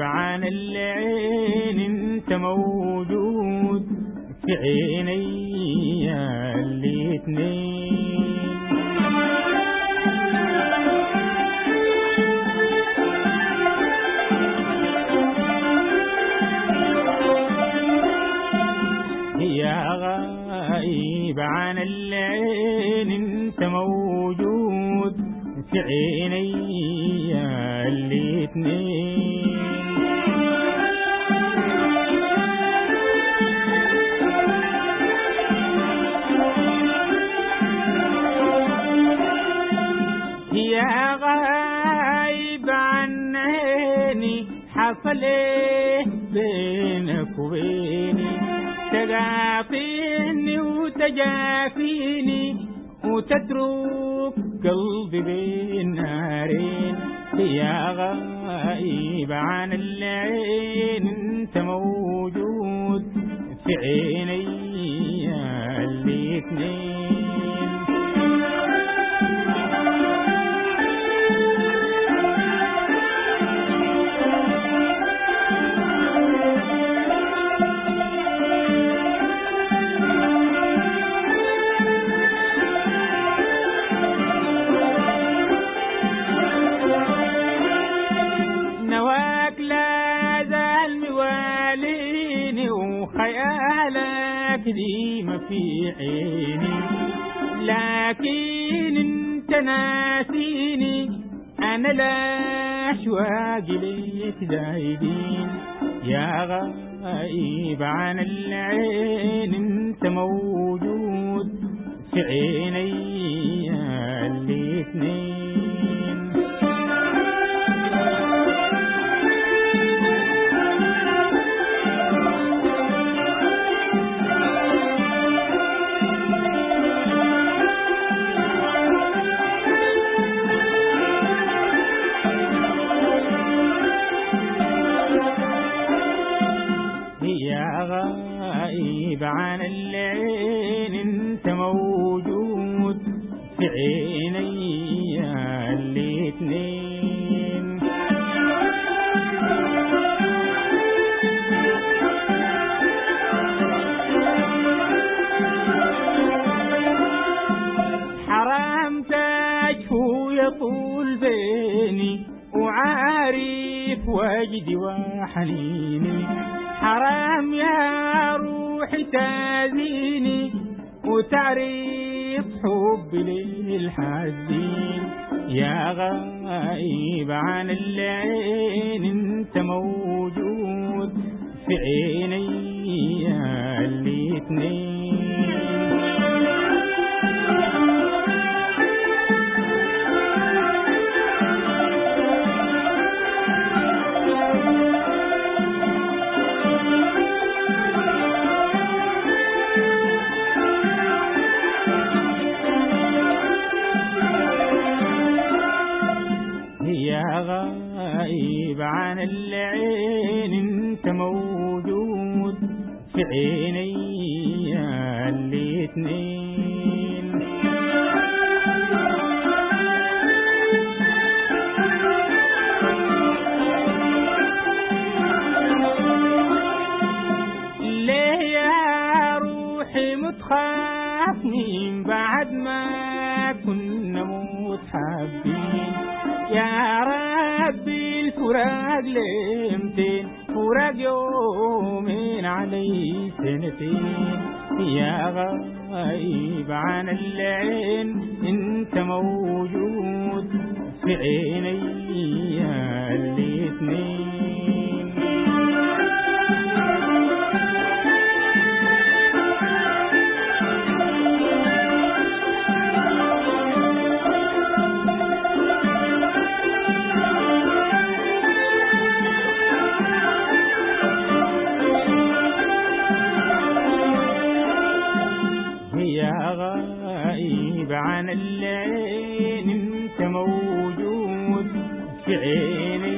عن العين انت موجود في عيني يا الاتنين عن العين انت موجود في عيني الاتنين. يا غايب عن عيني حصل إيه بينك وبيني؟ تقافيني وتجافيني وتترك قلبي بين نارين يا غايب عن العين أنت موجود في عيني الاتنين وخيالك ديما في عيني لكن انت ناسيني. أنا لا أشواق ليك زايدين. يا غايب عن العين انت موجود في عيني الاتنين يا في عيني الاتنين. حرام تجفو يطول بيني وعارف وجدي وحنيني. حرام يا روحي تأذيني وتعرف حبي للحزين. يا غايب عن العين انت موجود في عيني الاتنين العين انت موجود في عيني الاتنين. ليه يا روحي متخافين بعد ما كنا متحابين؟ يا ربي الفراق لمتين فراق يومين علي سنتين. يا غايب عن العين إنت موجود في عيني الاتنين عيني انت موجود في عيني.